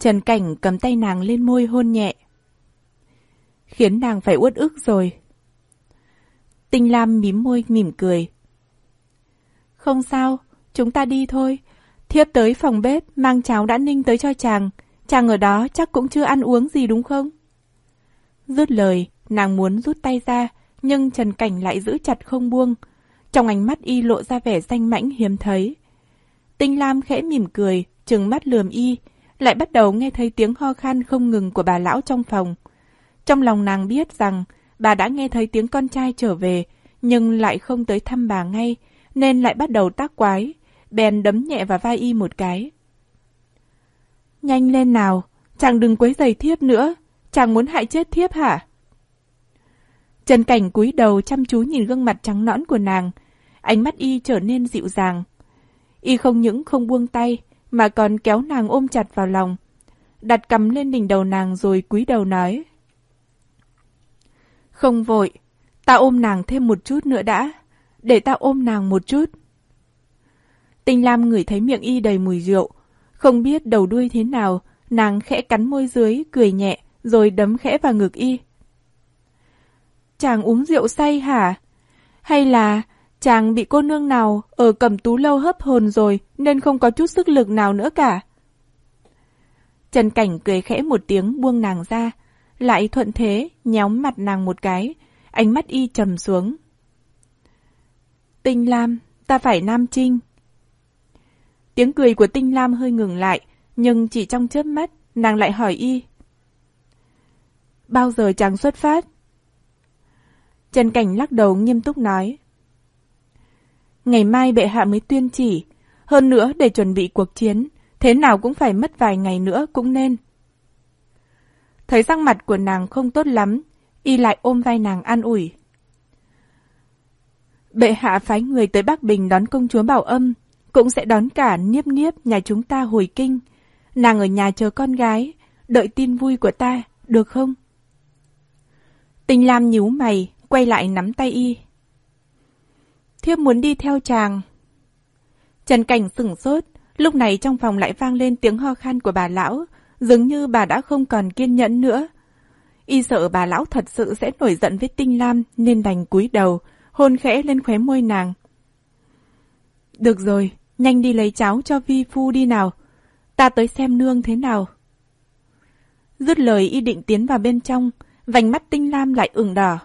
Trần Cảnh cầm tay nàng lên môi hôn nhẹ. Khiến nàng phải uất ức rồi. Tinh Lam mím môi mỉm cười. Không sao, chúng ta đi thôi. Thiếp tới phòng bếp mang cháo đã ninh tới cho chàng. Chàng ở đó chắc cũng chưa ăn uống gì đúng không? Dứt lời, nàng muốn rút tay ra, nhưng Trần Cảnh lại giữ chặt không buông. Trong ánh mắt y lộ ra vẻ danh mãnh hiếm thấy. Tinh Lam khẽ mỉm cười, trừng mắt lườm y, lại bắt đầu nghe thấy tiếng ho khan không ngừng của bà lão trong phòng. Trong lòng nàng biết rằng bà đã nghe thấy tiếng con trai trở về, nhưng lại không tới thăm bà ngay, nên lại bắt đầu tác quái, bèn đấm nhẹ vào vai y một cái. Nhanh lên nào, chàng đừng quấy giày thiếp nữa, chàng muốn hại chết thiếp hả? Trần Cảnh cúi đầu chăm chú nhìn gương mặt trắng nõn của nàng, ánh mắt y trở nên dịu dàng. Y không những không buông tay, mà còn kéo nàng ôm chặt vào lòng, đặt cầm lên đỉnh đầu nàng rồi cúi đầu nói. Không vội, ta ôm nàng thêm một chút nữa đã, để ta ôm nàng một chút. Tinh Lam ngửi thấy miệng y đầy mùi rượu, không biết đầu đuôi thế nào, nàng khẽ cắn môi dưới, cười nhẹ, rồi đấm khẽ vào ngực y. Chàng uống rượu say hả? Hay là chàng bị cô nương nào ở cầm tú lâu hấp hồn rồi nên không có chút sức lực nào nữa cả? Trần Cảnh cười khẽ một tiếng buông nàng ra, lại thuận thế nhéo mặt nàng một cái, ánh mắt y trầm xuống. Tinh Lam, ta phải Nam Trinh. Tiếng cười của Tinh Lam hơi ngừng lại, nhưng chỉ trong chớp mắt, nàng lại hỏi y. Bao giờ chàng xuất phát? Trần Cảnh lắc đầu nghiêm túc nói. Ngày mai bệ hạ mới tuyên chỉ, hơn nữa để chuẩn bị cuộc chiến, thế nào cũng phải mất vài ngày nữa cũng nên. Thấy răng mặt của nàng không tốt lắm, y lại ôm vai nàng an ủi. Bệ hạ phái người tới Bắc Bình đón công chúa Bảo Âm, cũng sẽ đón cả Niếp Niếp nhà chúng ta hồi kinh. Nàng ở nhà chờ con gái, đợi tin vui của ta, được không? Tình Lam nhíu mày, quay lại nắm tay y. Thiếp muốn đi theo chàng. Trần Cảnh sửng sốt, lúc này trong phòng lại vang lên tiếng ho khan của bà lão, dường như bà đã không còn kiên nhẫn nữa. Y sợ bà lão thật sự sẽ nổi giận với Tinh Lam nên đành cúi đầu, hôn khẽ lên khóe môi nàng. Được rồi, nhanh đi lấy cháo cho Vi Phu đi nào. Ta tới xem nương thế nào. Dứt lời y định tiến vào bên trong, vành mắt Tinh Lam lại ửng đỏ.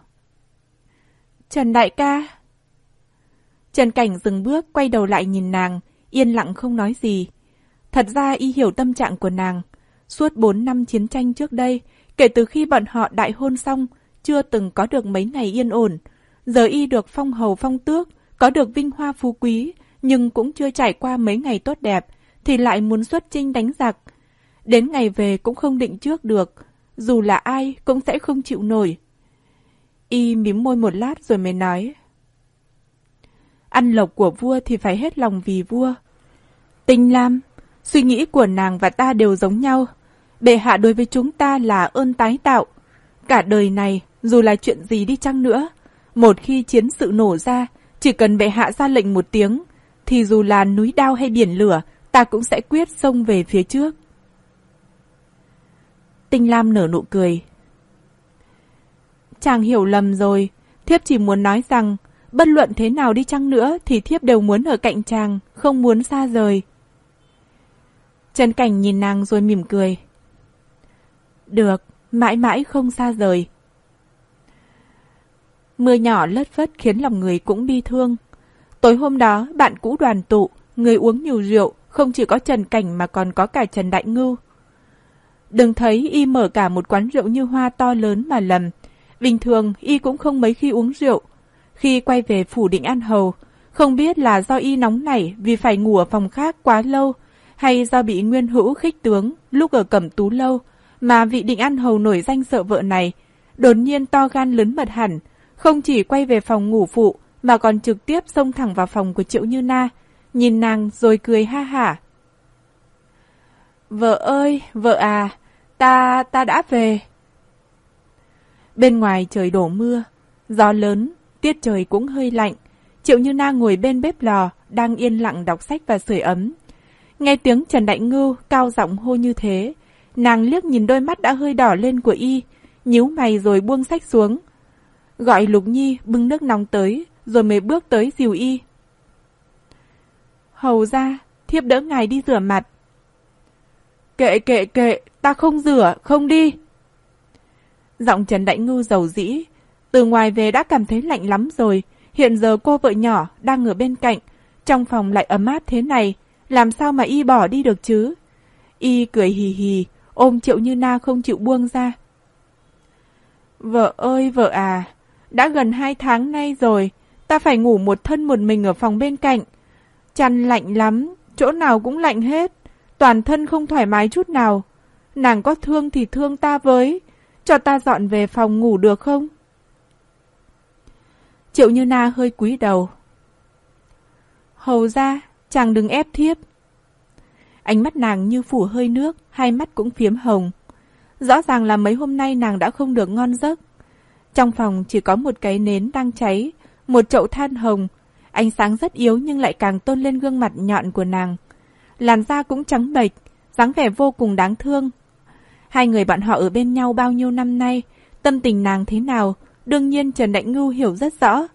Trần đại ca. Trần Cảnh dừng bước quay đầu lại nhìn nàng, yên lặng không nói gì. Thật ra y hiểu tâm trạng của nàng. Suốt 4 năm chiến tranh trước đây, kể từ khi bọn họ đại hôn xong, chưa từng có được mấy ngày yên ổn. Giờ y được phong hầu phong tước, có được vinh hoa phú quý, nhưng cũng chưa trải qua mấy ngày tốt đẹp, thì lại muốn xuất chinh đánh giặc. Đến ngày về cũng không định trước được, dù là ai cũng sẽ không chịu nổi. Y mím môi một lát rồi mới nói. Ăn lộc của vua thì phải hết lòng vì vua. Tinh Lam, suy nghĩ của nàng và ta đều giống nhau. Bệ hạ đối với chúng ta là ơn tái tạo. Cả đời này, dù là chuyện gì đi chăng nữa, một khi chiến sự nổ ra, chỉ cần bệ hạ ra lệnh một tiếng, thì dù là núi đao hay biển lửa, ta cũng sẽ quyết xông về phía trước. Tinh Lam nở nụ cười. Chàng hiểu lầm rồi, thiếp chỉ muốn nói rằng, bất luận thế nào đi chăng nữa thì thiếp đều muốn ở cạnh chàng, không muốn xa rời. Trần Cảnh nhìn nàng rồi mỉm cười. Được, mãi mãi không xa rời. Mưa nhỏ lất phất khiến lòng người cũng bi thương. Tối hôm đó, bạn cũ đoàn tụ, người uống nhiều rượu, không chỉ có Trần Cảnh mà còn có cả Trần Đại Ngưu. Đừng thấy y mở cả một quán rượu như hoa to lớn mà lầm. Bình thường, y cũng không mấy khi uống rượu. Khi quay về phủ định An Hầu, không biết là do y nóng nảy vì phải ngủ ở phòng khác quá lâu, hay do bị nguyên hữu khích tướng lúc ở cẩm tú lâu, mà vị định An Hầu nổi danh sợ vợ này, đột nhiên to gan lớn mật hẳn, không chỉ quay về phòng ngủ phụ, mà còn trực tiếp xông thẳng vào phòng của Triệu Như Na, nhìn nàng rồi cười ha hả. Vợ ơi, vợ à, ta, ta đã về. Bên ngoài trời đổ mưa, gió lớn, tiết trời cũng hơi lạnh. Triệu Như Na ngồi bên bếp lò, đang yên lặng đọc sách và sưởi ấm. Nghe tiếng Trần Đại Ngưu cao giọng hô như thế, Nàng liếc nhìn đôi mắt đã hơi đỏ lên của y, nhíu mày rồi buông sách xuống. Gọi Lục Nhi bưng nước nóng tới, rồi mới bước tới dìu y. Hầu ra, thiếp đỡ ngài đi rửa mặt. Kệ kệ kệ, ta không rửa, không đi. Giọng Trần Đại Ngưu giàu dĩ, từ ngoài về đã cảm thấy lạnh lắm rồi, hiện giờ cô vợ nhỏ đang ở bên cạnh, trong phòng lại ấm áp thế này, làm sao mà y bỏ đi được chứ? Y cười hì hì, ôm Triệu Như Na không chịu buông ra. Vợ ơi vợ à, đã gần hai tháng nay rồi, ta phải ngủ một thân một mình ở phòng bên cạnh. Chăn lạnh lắm, chỗ nào cũng lạnh hết, toàn thân không thoải mái chút nào. Nàng có thương thì thương ta với, cho ta dọn về phòng ngủ được không? Triệu Như Na hơi cúi đầu. Hầu ra, chàng đừng ép thiếp. Ánh mắt nàng như phủ hơi nước, hai mắt cũng phiếm hồng. Rõ ràng là mấy hôm nay nàng đã không được ngon giấc. Trong phòng chỉ có một cái nến đang cháy, một chậu than hồng. Ánh sáng rất yếu nhưng lại càng tôn lên gương mặt nhọn của nàng. Làn da cũng trắng bệch, dáng vẻ vô cùng đáng thương. Hai người bạn họ ở bên nhau bao nhiêu năm nay, tâm tình nàng thế nào, đương nhiên Trần Đại Ngưu hiểu rất rõ.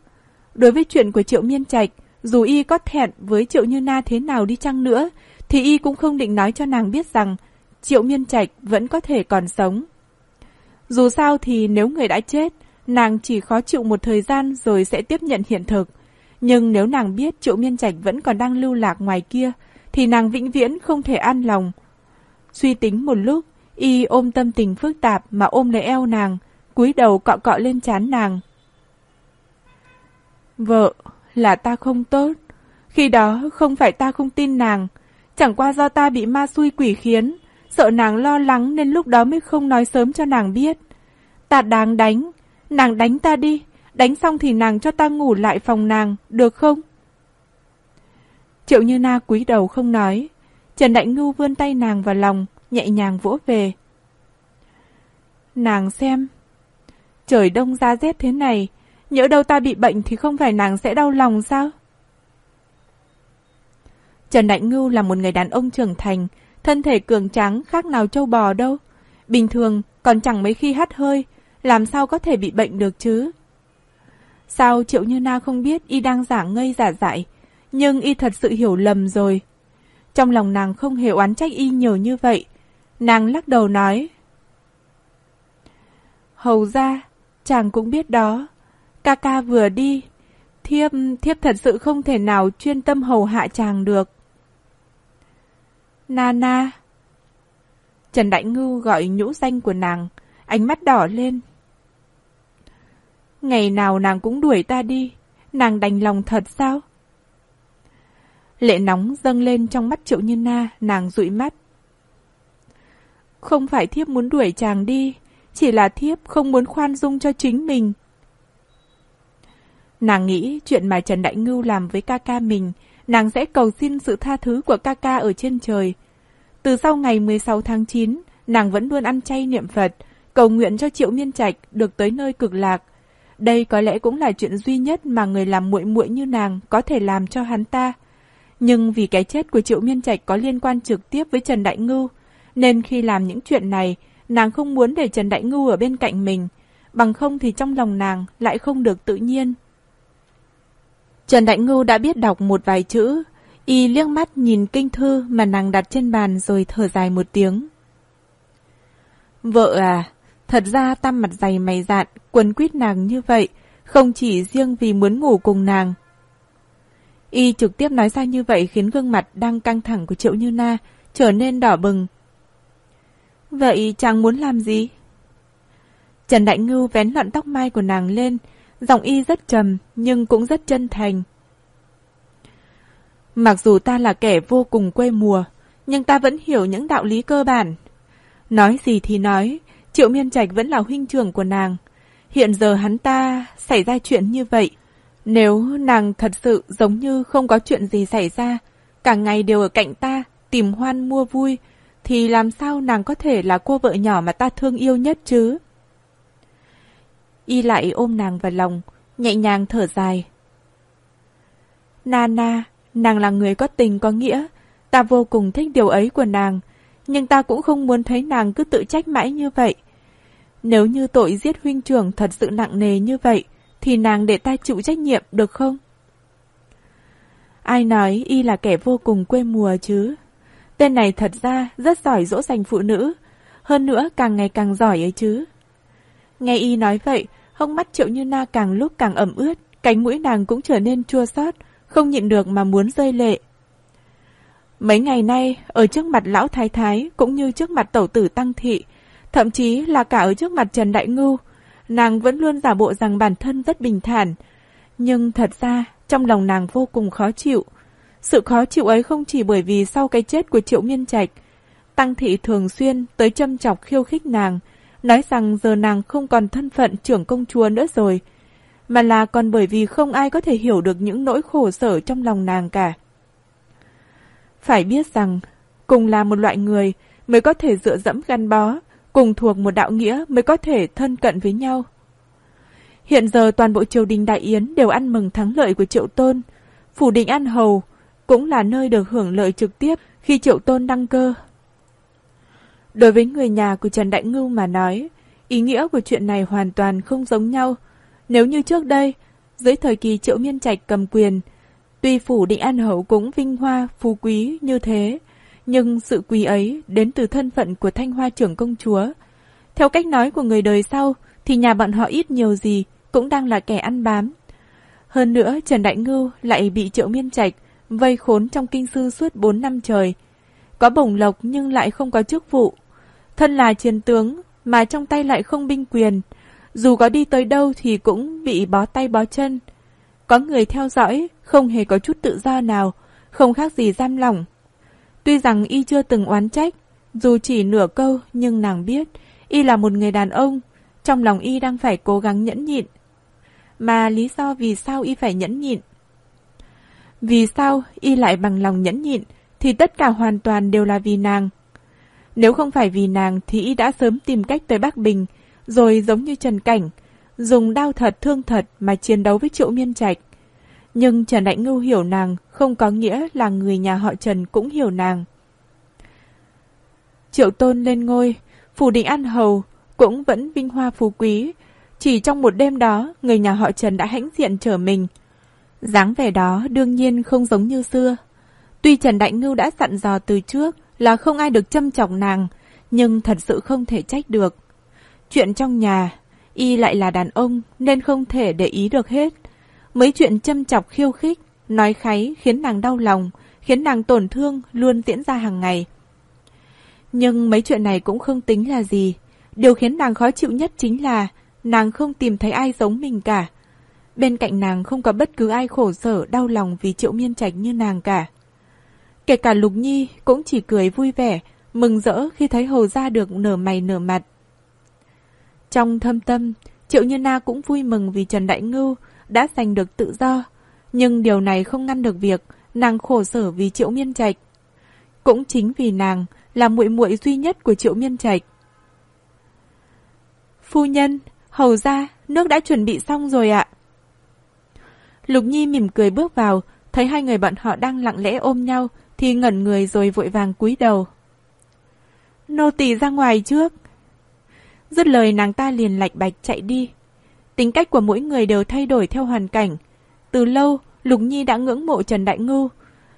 Đối với chuyện của Triệu Miên Trạch, dù y có thẹn với Triệu Như Na thế nào đi chăng nữa, thì y cũng không định nói cho nàng biết rằng Triệu Miên Trạch vẫn có thể còn sống. Dù sao thì nếu người đã chết, nàng chỉ khó chịu một thời gian rồi sẽ tiếp nhận hiện thực. Nhưng nếu nàng biết Triệu Miên Trạch vẫn còn đang lưu lạc ngoài kia, thì nàng vĩnh viễn không thể an lòng. Suy tính một lúc, y ôm tâm tình phức tạp mà ôm lấy eo nàng, cúi đầu cọ cọ lên chán nàng. Vợ, là ta không tốt. Khi đó không phải ta không tin nàng, chẳng qua do ta bị ma xui quỷ khiến, sợ nàng lo lắng nên lúc đó mới không nói sớm cho nàng biết. Ta đáng đánh, nàng đánh ta đi, đánh xong thì nàng cho ta ngủ lại phòng nàng, được không? Triệu Như Na cúi đầu không nói, Trần Đại Ngưu vươn tay nàng vào lòng, nhẹ nhàng vỗ về. Nàng xem, trời đông ra rét thế này, nhỡ đâu ta bị bệnh thì không phải nàng sẽ đau lòng sao? Trần Đại Ngưu là một người đàn ông trưởng thành, thân thể cường tráng khác nào trâu bò đâu. Bình thường còn chẳng mấy khi hắt hơi, làm sao có thể bị bệnh được chứ? Sao Triệu Như Na không biết y đang giả ngây giả dại, nhưng y thật sự hiểu lầm rồi. Trong lòng nàng không hề oán trách y nhiều như vậy. Nàng lắc đầu nói. Hầu ra, chàng cũng biết đó. Ca ca vừa đi. Thiếp, thiếp thật sự không thể nào chuyên tâm hầu hạ chàng được. Nana. Trần Đại Ngưu gọi nhũ danh của nàng, ánh mắt đỏ lên. Ngày nào nàng cũng đuổi ta đi, nàng đành lòng thật sao? Lệ nóng dâng lên trong mắt Triệu Như Na, nàng dụi mắt. Không phải thiếp muốn đuổi chàng đi, chỉ là thiếp không muốn khoan dung cho chính mình. Nàng nghĩ chuyện mà Trần Đại Ngưu làm với ca ca mình, nàng sẽ cầu xin sự tha thứ của ca ca ở trên trời. Từ sau ngày 16 tháng 9, nàng vẫn luôn ăn chay niệm Phật, cầu nguyện cho Triệu Miên Trạch được tới nơi cực lạc. Đây có lẽ cũng là chuyện duy nhất mà người làm muội muội như nàng có thể làm cho hắn ta. Nhưng vì cái chết của Triệu Miên Trạch có liên quan trực tiếp với Trần Đại Ngưu, nên khi làm những chuyện này, nàng không muốn để Trần Đại Ngưu ở bên cạnh mình, bằng không thì trong lòng nàng lại không được tự nhiên. Trần Đại Ngưu đã biết đọc một vài chữ, y liếc mắt nhìn kinh thư mà nàng đặt trên bàn rồi thở dài một tiếng. Vợ à, thật ra tam mặt dày mày dạn, quấn quýt nàng như vậy, không chỉ riêng vì muốn ngủ cùng nàng, Y trực tiếp nói ra như vậy khiến gương mặt đang căng thẳng của Triệu Như Na trở nên đỏ bừng. Vậy chàng muốn làm gì? Trần Đại Ngưu vén lọn tóc mai của nàng lên, giọng y rất trầm nhưng cũng rất chân thành. Mặc dù ta là kẻ vô cùng quê mùa, nhưng ta vẫn hiểu những đạo lý cơ bản. Nói gì thì nói, Triệu Miên Trạch vẫn là huynh trưởng của nàng. Hiện giờ hắn ta xảy ra chuyện như vậy, nếu nàng thật sự giống như không có chuyện gì xảy ra, cả ngày đều ở cạnh ta, tìm hoan mua vui, thì làm sao nàng có thể là cô vợ nhỏ mà ta thương yêu nhất chứ? Y lại ôm nàng vào lòng, nhẹ nhàng thở dài. Nana, nàng là người có tình có nghĩa, ta vô cùng thích điều ấy của nàng, nhưng ta cũng không muốn thấy nàng cứ tự trách mãi như vậy. Nếu như tội giết huynh trưởng thật sự nặng nề như vậy, thì nàng để ta chịu trách nhiệm được không? Ai nói y là kẻ vô cùng quê mùa chứ? Tên này thật ra rất giỏi dỗ dành phụ nữ, hơn nữa càng ngày càng giỏi ấy chứ. Nghe y nói vậy, hông mắt triệu như na càng lúc càng ẩm ướt, cánh mũi nàng cũng trở nên chua xót, không nhịn được mà muốn rơi lệ. Mấy ngày nay, ở trước mặt lão thái thái cũng như trước mặt tẩu tử tăng thị, thậm chí là cả ở trước mặt Trần Đại Ngưu, nàng vẫn luôn giả bộ rằng bản thân rất bình thản. Nhưng thật ra, trong lòng nàng vô cùng khó chịu. Sự khó chịu ấy không chỉ bởi vì sau cái chết của Triệu Miên Trạch, Tăng Thị thường xuyên tới châm chọc khiêu khích nàng, nói rằng giờ nàng không còn thân phận trưởng công chúa nữa rồi, mà là còn bởi vì không ai có thể hiểu được những nỗi khổ sở trong lòng nàng cả. Phải biết rằng, cùng là một loại người mới có thể dựa dẫm gắn bó, cùng thuộc một đạo nghĩa mới có thể thân cận với nhau. Hiện giờ toàn bộ triều đình Đại Yến đều ăn mừng thắng lợi của Triệu Tôn. Phủ đình An Hầu cũng là nơi được hưởng lợi trực tiếp khi Triệu Tôn đăng cơ. Đối với người nhà của Trần Đại Ngưu mà nói, ý nghĩa của chuyện này hoàn toàn không giống nhau. Nếu như trước đây, dưới thời kỳ Triệu Miên Trạch cầm quyền, tuy phủ định An hậu cũng vinh hoa, phú quý như thế, nhưng sự quý ấy đến từ thân phận của Thanh Hoa trưởng công chúa. Theo cách nói của người đời sau, thì nhà bọn họ ít nhiều gì cũng đang là kẻ ăn bám. Hơn nữa, Trần Đại Ngưu lại bị Triệu Miên Trạch vây khốn trong kinh sư suốt 4 năm trời. Có bổng lộc nhưng lại không có chức vụ. Thân là chiến tướng mà trong tay lại không binh quyền. Dù có đi tới đâu thì cũng bị bó tay bó chân. Có người theo dõi, không hề có chút tự do nào, không khác gì giam lỏng. Tuy rằng y chưa từng oán trách, dù chỉ nửa câu nhưng nàng biết y là một người đàn ông, trong lòng y đang phải cố gắng nhẫn nhịn. Mà lý do vì sao y phải nhẫn nhịn? Vì sao y lại bằng lòng nhẫn nhịn thì tất cả hoàn toàn đều là vì nàng. Nếu không phải vì nàng thì y đã sớm tìm cách tới Bắc Bình, rồi giống như Trần Cảnh, dùng đau thật thương thật mà chiến đấu với Triệu Miên Trạch. Nhưng Trần Đại Ngưu hiểu nàng không có nghĩa là người nhà họ Trần cũng hiểu nàng. Triệu Tôn lên ngôi, phủ định An Hầu cũng vẫn vinh hoa phú quý. Chỉ trong một đêm đó, người nhà họ Trần đã hãnh diện trở mình dáng vẻ đó đương nhiên không giống như xưa. Tuy Trần Đại Ngưu đã dặn dò từ trước là không ai được châm chọc nàng, nhưng thật sự không thể trách được. Chuyện trong nhà, y lại là đàn ông nên không thể để ý được hết. Mấy chuyện châm chọc khiêu khích, nói kháy khiến nàng đau lòng, khiến nàng tổn thương luôn diễn ra hàng ngày. Nhưng mấy chuyện này cũng không tính là gì. Điều khiến nàng khó chịu nhất chính là nàng không tìm thấy ai giống mình cả. Bên cạnh nàng không có bất cứ ai khổ sở, đau lòng vì triệu miên trạch như nàng cả. Kể cả Lục Nhi cũng chỉ cười vui vẻ, mừng rỡ khi thấy hầu ra được nở mày nở mặt. Trong thâm tâm, Triệu Như Na cũng vui mừng vì Trần Đại Ngưu đã giành được tự do, nhưng điều này không ngăn được việc nàng khổ sở vì Triệu Miên Trạch. Cũng chính vì nàng là muội muội duy nhất của Triệu Miên Trạch. Phu nhân, hầu ra, nước đã chuẩn bị xong rồi ạ. Lục Nhi mỉm cười bước vào, thấy hai người bọn họ đang lặng lẽ ôm nhau, thì ngẩn người rồi vội vàng cúi đầu. Nô tỳ ra ngoài trước. Dứt lời nàng ta liền lạch bạch chạy đi. Tính cách của mỗi người đều thay đổi theo hoàn cảnh. Từ lâu, Lục Nhi đã ngưỡng mộ Trần Đại Ngưu.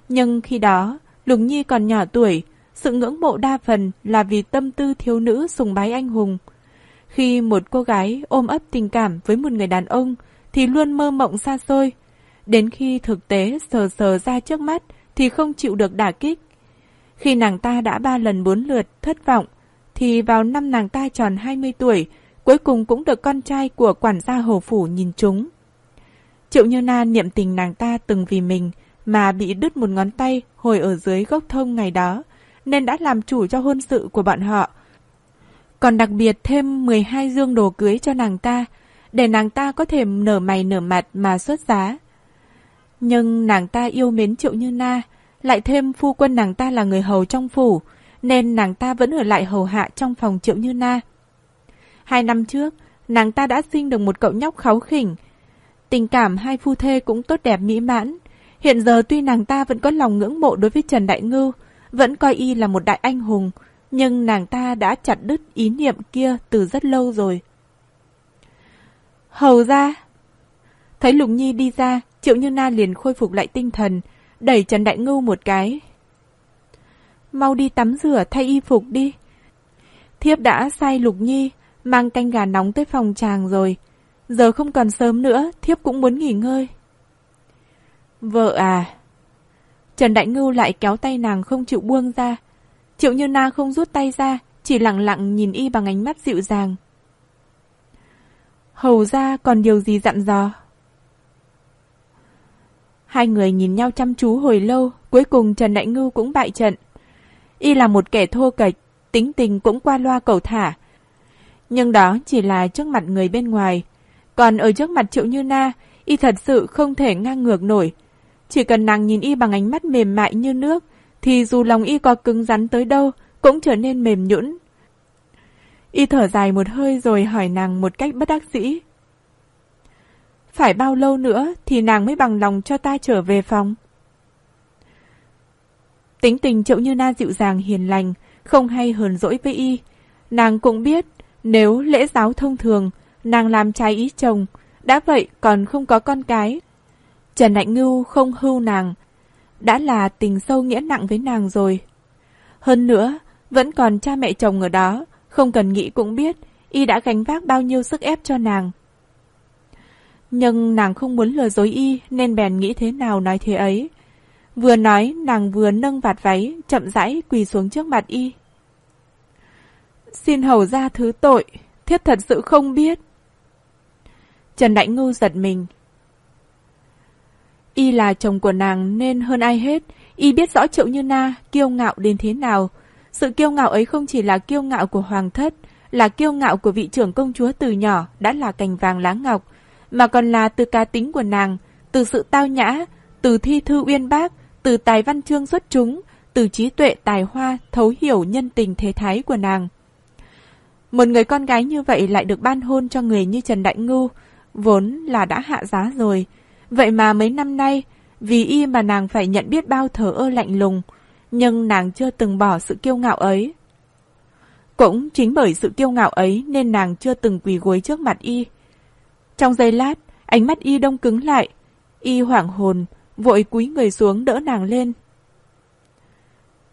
Nhưng khi đó, Lục Nhi còn nhỏ tuổi, sự ngưỡng mộ đa phần là vì tâm tư thiếu nữ sùng bái anh hùng. Khi một cô gái ôm ấp tình cảm với một người đàn ông thì luôn mơ mộng xa xôi. Đến khi thực tế sờ sờ ra trước mắt thì không chịu được đả kích. Khi nàng ta đã ba lần bốn lượt thất vọng, thì vào năm nàng ta tròn 20 tuổi, cuối cùng cũng được con trai của quản gia hồ phủ nhìn trúng. Triệu Như Na niệm tình nàng ta từng vì mình mà bị đứt một ngón tay hồi ở dưới gốc thông ngày đó, nên đã làm chủ cho hôn sự của bọn họ. Còn đặc biệt thêm 12 dương đồ cưới cho nàng ta, để nàng ta có thể nở mày nở mặt mà xuất giá. Nhưng nàng ta yêu mến Triệu Như Na, lại thêm phu quân nàng ta là người hầu trong phủ, nên nàng ta vẫn ở lại hầu hạ trong phòng Triệu Như Na. Hai năm trước, nàng ta đã sinh được một cậu nhóc kháu khỉnh. Tình cảm hai phu thê cũng tốt đẹp mỹ mãn. Hiện giờ tuy nàng ta vẫn có lòng ngưỡng mộ đối với Trần Đại Ngưu, vẫn coi y là một đại anh hùng, Nhưng nàng ta đã chặt đứt ý niệm kia từ rất lâu rồi. Hầu ra! Thấy Lục Nhi đi ra, Triệu Như Na liền khôi phục lại tinh thần, đẩy Trần Đại Ngưu một cái. Mau đi tắm rửa thay y phục đi. Thiếp đã sai Lục Nhi, mang canh gà nóng tới phòng chàng rồi. Giờ không còn sớm nữa, thiếp cũng muốn nghỉ ngơi. Vợ à! Trần Đại Ngưu lại kéo tay nàng không chịu buông ra. Triệu Như Na không rút tay ra, chỉ lặng lặng nhìn y bằng ánh mắt dịu dàng. Hầu ra còn điều gì dặn dò? Hai người nhìn nhau chăm chú hồi lâu, cuối cùng Trần Đại Ngưu cũng bại trận. Y là một kẻ thô kệch, tính tình cũng qua loa cầu thả. Nhưng đó chỉ là trước mặt người bên ngoài. Còn ở trước mặt Triệu Như Na, Y thật sự không thể ngang ngược nổi. Chỉ cần nàng nhìn Y bằng ánh mắt mềm mại như nước, thì dù lòng Y có cứng rắn tới đâu, cũng trở nên mềm nhũn. Y thở dài một hơi rồi hỏi nàng một cách bất đắc dĩ. Phải bao lâu nữa thì nàng mới bằng lòng cho ta trở về phòng? Tính tình triệu như na dịu dàng hiền lành, không hay hờn dỗi với y. Nàng cũng biết, nếu lễ giáo thông thường, nàng làm trái ý chồng, đã vậy còn không có con cái. Trần Hạnh Ngưu không hưu nàng, đã là tình sâu nghĩa nặng với nàng rồi. Hơn nữa, vẫn còn cha mẹ chồng ở đó, không cần nghĩ cũng biết, y đã gánh vác bao nhiêu sức ép cho nàng. Nhưng nàng không muốn lừa dối y nên bèn nghĩ thế nào nói thế ấy. Vừa nói nàng vừa nâng vạt váy chậm rãi quỳ xuống trước mặt y. Xin hầu ra thứ tội, thiết thật sự không biết. Trần Đại Ngưu giật mình. Y là chồng của nàng nên hơn ai hết, y biết rõ Triệu Như Na kiêu ngạo đến thế nào. Sự kiêu ngạo ấy không chỉ là kiêu ngạo của hoàng thất, là kiêu ngạo của vị trưởng công chúa từ nhỏ đã là cành vàng lá ngọc, mà còn là từ cá tính của nàng, từ sự tao nhã, từ thi thư uyên bác, từ tài văn chương xuất chúng, từ trí tuệ tài hoa thấu hiểu nhân tình thế thái của nàng. Một người con gái như vậy lại được ban hôn cho người như Trần Đại Ngưu, vốn là đã hạ giá rồi. Vậy mà mấy năm nay, vì y mà nàng phải nhận biết bao thờ ơ lạnh lùng, nhưng nàng chưa từng bỏ sự kiêu ngạo ấy. Cũng chính bởi sự kiêu ngạo ấy nên nàng chưa từng quỳ gối trước mặt y. Trong giây lát, ánh mắt y đông cứng lại. Y hoảng hồn, vội cúi người xuống đỡ nàng lên.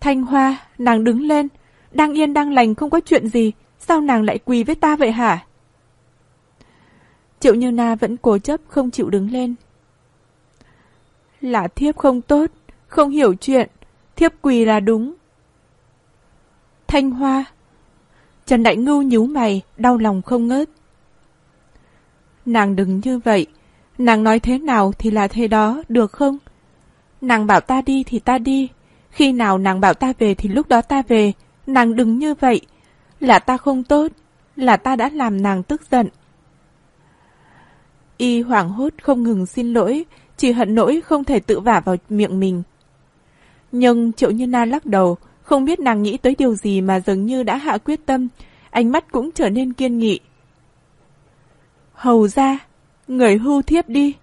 Thanh Hoa, nàng đứng lên, đang yên đang lành không có chuyện gì, sao nàng lại quỳ với ta vậy hả? Triệu Như Na vẫn cố chấp không chịu đứng lên. Là thiếp không tốt, không hiểu chuyện, thiếp quỳ là đúng. Thanh Hoa Trần Đại Ngưu nhíu mày, đau lòng không ngớt. Nàng đừng như vậy, nàng nói thế nào thì là thế đó, được không? Nàng bảo ta đi thì ta đi, khi nào nàng bảo ta về thì lúc đó ta về, nàng đừng như vậy, là ta không tốt, là ta đã làm nàng tức giận. Y hoảng hốt không ngừng xin lỗi, chỉ hận nỗi không thể tự vả vào miệng mình. Nhưng Triệu Như Na lắc đầu, không biết nàng nghĩ tới điều gì mà dường như đã hạ quyết tâm, ánh mắt cũng trở nên kiên nghị. Hầu ra, người hưu thiếp đi.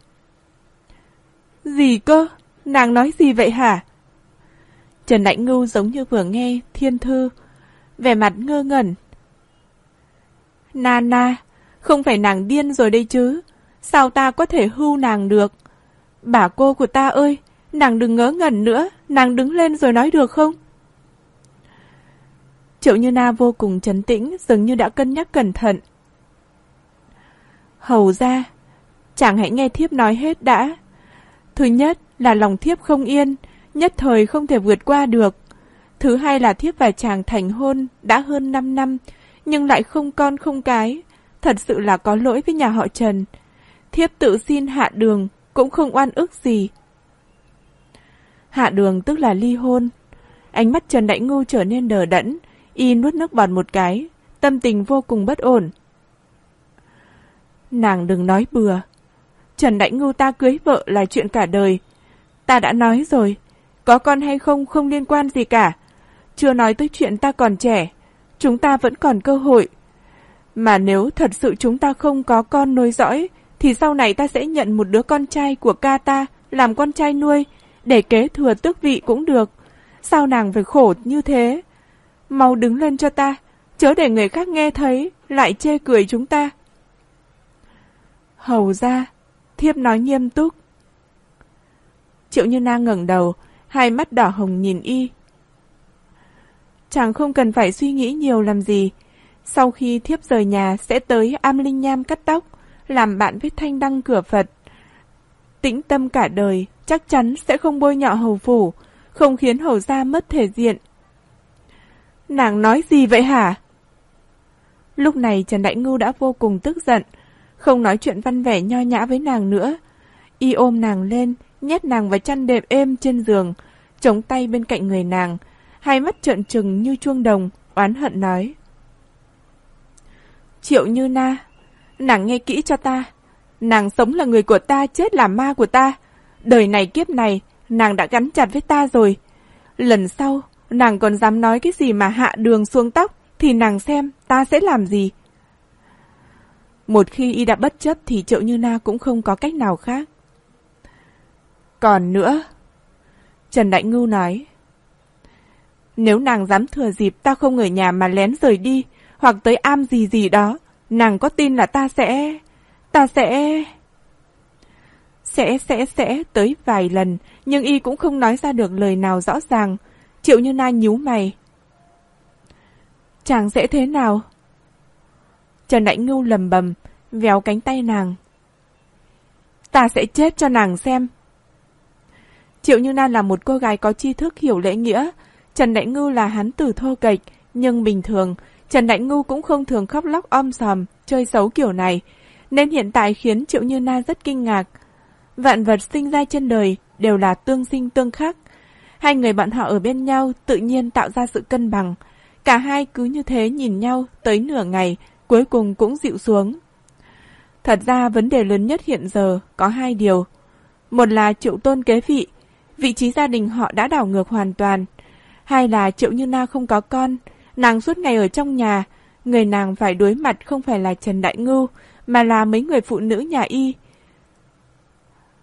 Gì cơ? Nàng nói gì vậy hả? Trần Đại Ngưu giống như vừa nghe thiên thư, vẻ mặt ngơ ngẩn. Na na, không phải nàng điên rồi đây chứ, sao ta có thể hưu nàng được? Bà cô của ta ơi, nàng đừng ngớ ngẩn nữa, nàng đứng lên rồi nói được không? Triệu Như Na vô cùng trấn tĩnh, dường như đã cân nhắc cẩn thận. Hầu ra, chàng hãy nghe thiếp nói hết đã. Thứ nhất là lòng thiếp không yên, nhất thời không thể vượt qua được. Thứ hai là thiếp và chàng thành hôn đã hơn 5 năm, nhưng lại không con không cái. Thật sự là có lỗi với nhà họ Trần. Thiếp tự xin hạ đường, cũng không oan ức gì. Hạ đường tức là ly hôn. Ánh mắt Trần Đại Ngưu trở nên đờ đẫn, y nuốt nước bọt một cái, tâm tình vô cùng bất ổn. Nàng đừng nói bừa. Trần Đại Ngưu ta cưới vợ là chuyện cả đời. Ta đã nói rồi, có con hay không không liên quan gì cả. Chưa nói tới chuyện ta còn trẻ, chúng ta vẫn còn cơ hội. Mà nếu thật sự chúng ta không có con nối dõi, thì sau này ta sẽ nhận một đứa con trai của ca ta làm con trai nuôi, để kế thừa tước vị cũng được. Sao nàng phải khổ như thế? Mau đứng lên cho ta, chớ để người khác nghe thấy, lại chê cười chúng ta. Hầu ra, thiếp nói nghiêm túc. Triệu Như Na ngẩng đầu, hai mắt đỏ hồng nhìn y. Chàng không cần phải suy nghĩ nhiều làm gì. Sau khi thiếp rời nhà sẽ tới am linh nham cắt tóc, làm bạn với thanh đăng cửa Phật. Tĩnh tâm cả đời, chắc chắn sẽ không bôi nhọ hầu phủ, không khiến hầu gia mất thể diện. Nàng nói gì vậy hả? Lúc này Trần Đại Ngưu đã vô cùng tức giận, không nói chuyện văn vẻ nho nhã với nàng nữa. Y ôm nàng lên, nhét nàng vào chăn đệm êm trên giường, chống tay bên cạnh người nàng, hai mắt trợn trừng như chuông đồng, oán hận nói. Triệu Như Na, nàng nghe kỹ cho ta, nàng sống là người của ta, chết là ma của ta. Đời này kiếp này, nàng đã gắn chặt với ta rồi. Lần sau, nàng còn dám nói cái gì mà hạ đường xuống tóc, thì nàng xem ta sẽ làm gì. Một khi y đã bất chấp thì Triệu Như Na cũng không có cách nào khác. Còn nữa, Trần Đại Ngưu nói, nếu nàng dám thừa dịp ta không ở nhà mà lén rời đi, hoặc tới am gì gì đó, nàng có tin là ta sẽ... ta sẽ... Sẽ sẽ sẽ tới vài lần, nhưng y cũng không nói ra được lời nào rõ ràng. Triệu Như Na nhíu mày. Chàng sẽ thế nào? Trần Đại Ngưu lầm bầm, véo cánh tay nàng. Ta sẽ chết cho nàng xem. Triệu Như Na là một cô gái có tri thức hiểu lễ nghĩa. Trần Đại Ngưu là hắn tử thô kệch, nhưng bình thường, Trần Đại Ngưu cũng không thường khóc lóc om sòm, chơi xấu kiểu này, nên hiện tại khiến Triệu Như Na rất kinh ngạc. Vạn vật sinh ra trên đời đều là tương sinh tương khắc. Hai người bọn họ ở bên nhau tự nhiên tạo ra sự cân bằng. Cả hai cứ như thế nhìn nhau tới nửa ngày, cuối cùng cũng dịu xuống. Thật ra vấn đề lớn nhất hiện giờ có hai điều. Một là triệu tôn kế vị, vị trí gia đình họ đã đảo ngược hoàn toàn. Hai là triệu như na không có con, nàng suốt ngày ở trong nhà, người nàng phải đối mặt không phải là Trần Đại Ngưu, mà là mấy người phụ nữ nhà y.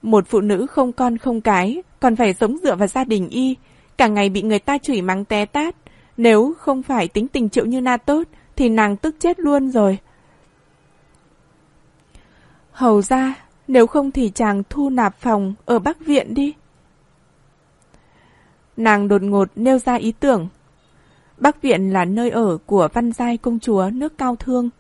Một phụ nữ không con không cái, còn phải sống dựa vào gia đình y, cả ngày bị người ta chửi mắng té tát. Nếu không phải tính tình triệu như na tốt, thì nàng tức chết luôn rồi. Hầu ra, nếu không thì chàng thu nạp phòng ở Bắc Viện đi. Nàng đột ngột nêu ra ý tưởng. Bắc Viện là nơi ở của văn giai công chúa nước cao thương.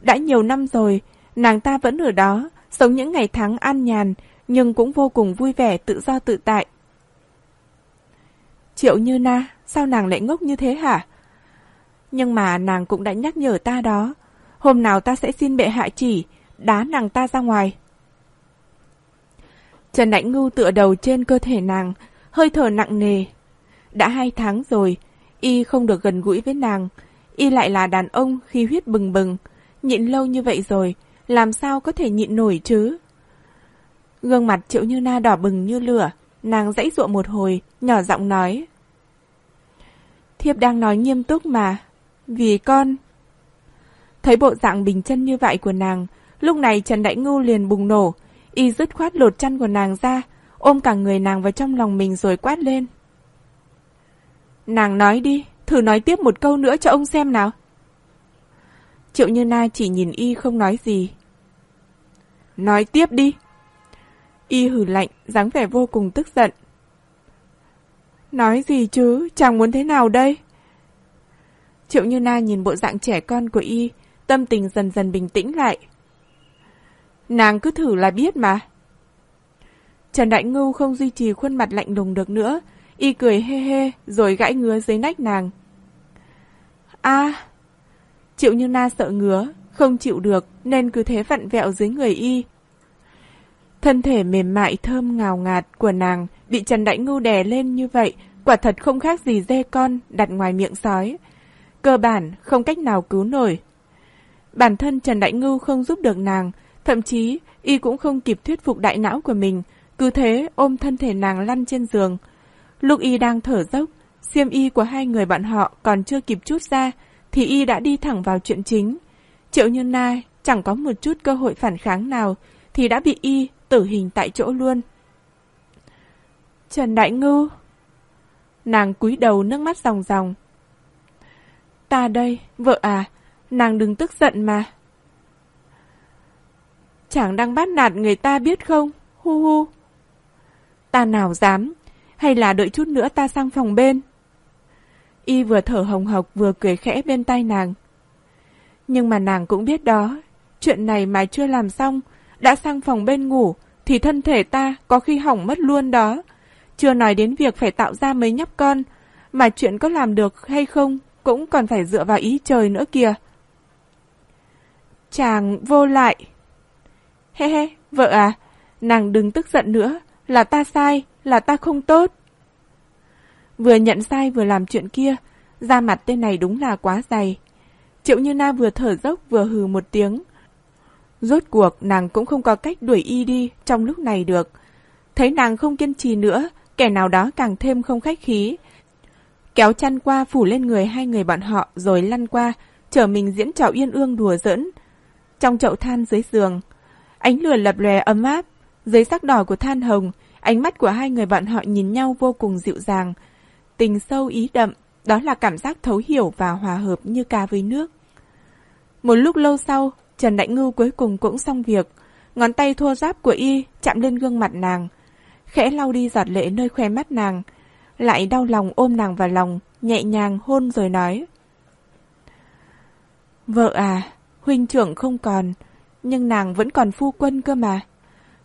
Đã nhiều năm rồi, nàng ta vẫn ở đó, sống những ngày tháng an nhàn, nhưng cũng vô cùng vui vẻ tự do tự tại. Triệu Như Na, sao nàng lại ngốc như thế hả? Nhưng mà nàng cũng đã nhắc nhở ta đó. Hôm nào ta sẽ xin bệ hạ chỉ, đá nàng ta ra ngoài. Trần Đại Ngưu tựa đầu trên cơ thể nàng, hơi thở nặng nề. Đã hai tháng rồi, y không được gần gũi với nàng. Y lại là đàn ông khi huyết bừng bừng. Nhịn lâu như vậy rồi, làm sao có thể nhịn nổi chứ? Gương mặt triệu như na đỏ bừng như lửa, nàng dãy ruộng một hồi, nhỏ giọng nói. Thiếp đang nói nghiêm túc mà, vì con... Thấy bộ dạng bình chân như vậy của nàng, lúc này Trần Đại Ngưu liền bùng nổ, y dứt khoát lột chăn của nàng ra, ôm cả người nàng vào trong lòng mình rồi quát lên. Nàng nói đi, thử nói tiếp một câu nữa cho ông xem nào. Triệu Như Na chỉ nhìn y không nói gì. Nói tiếp đi. Y hử lạnh, dáng vẻ vô cùng tức giận. Nói gì chứ, chàng muốn thế nào đây? Triệu Như Na nhìn bộ dạng trẻ con của y, tâm tình dần dần bình tĩnh lại. Nàng cứ thử là biết mà. Trần Đại Ngưu không duy trì khuôn mặt lạnh lùng được nữa, y cười hê hê rồi gãi ngứa dưới nách nàng. a Triệu Như Na sợ ngứa, không chịu được nên cứ thế vặn vẹo dưới người y. Thân thể mềm mại thơm ngào ngạt của nàng bị Trần Đại Ngưu đè lên như vậy, quả thật không khác gì dê con đặt ngoài miệng sói. Cơ bản không cách nào cứu nổi. Bản thân Trần Đại Ngưu không giúp được nàng, thậm chí y cũng không kịp thuyết phục đại não của mình, cứ thế ôm thân thể nàng lăn trên giường. Lúc y đang thở dốc, xiêm y của hai người bạn họ còn chưa kịp chút ra, thì y đã đi thẳng vào chuyện chính. Triệu Nhân Na chẳng có một chút cơ hội phản kháng nào, thì đã bị y tử hình tại chỗ luôn. Trần Đại Ngưu Nàng cúi đầu nước mắt ròng ròng. Ta đây, vợ à, nàng đừng tức giận mà. Chẳng đang bắt nạt người ta biết không? Hu hu. Ta nào dám, hay là đợi chút nữa ta sang phòng bên. Y vừa thở hồng hộc vừa cười khẽ bên tay nàng. Nhưng mà nàng cũng biết đó, chuyện này mà chưa làm xong, đã sang phòng bên ngủ, thì thân thể ta có khi hỏng mất luôn đó. Chưa nói đến việc phải tạo ra mấy nhóc con, mà chuyện có làm được hay không cũng còn phải dựa vào ý trời nữa kìa. Chàng vô lại. He he, vợ à, nàng đừng tức giận nữa, là ta sai, là ta không tốt. Vừa nhận sai vừa làm chuyện kia, da mặt tên này đúng là quá dày. Triệu Như Na vừa thở dốc vừa hừ một tiếng. Rốt cuộc nàng cũng không có cách đuổi y đi trong lúc này được. Thấy nàng không kiên trì nữa, kẻ nào đó càng thêm không khách khí. Kéo chăn qua phủ lên người hai người bọn họ rồi lăn qua, chở mình diễn trò yên ương đùa giỡn. Trong chậu than dưới giường, ánh lửa lập lòe ấm áp, dưới sắc đỏ của than hồng, ánh mắt của hai người bọn họ nhìn nhau vô cùng dịu dàng. Tình sâu ý đậm, đó là cảm giác thấu hiểu và hòa hợp như cá với nước. Một lúc lâu sau, Trần Đại Ngưu cuối cùng cũng xong việc. Ngón tay thô giáp của y chạm lên gương mặt nàng. Khẽ lau đi giọt lệ nơi khoe mắt nàng. Lại đau lòng ôm nàng vào lòng, nhẹ nhàng hôn rồi nói. Vợ à, huynh trưởng không còn, nhưng nàng vẫn còn phu quân cơ mà.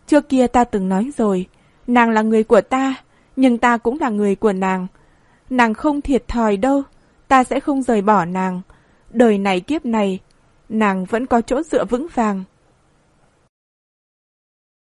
Trước kia ta từng nói rồi, nàng là người của ta, nhưng ta cũng là người của nàng. Nàng không thiệt thòi đâu, ta sẽ không rời bỏ nàng. Đời này kiếp này, nàng vẫn có chỗ dựa vững vàng.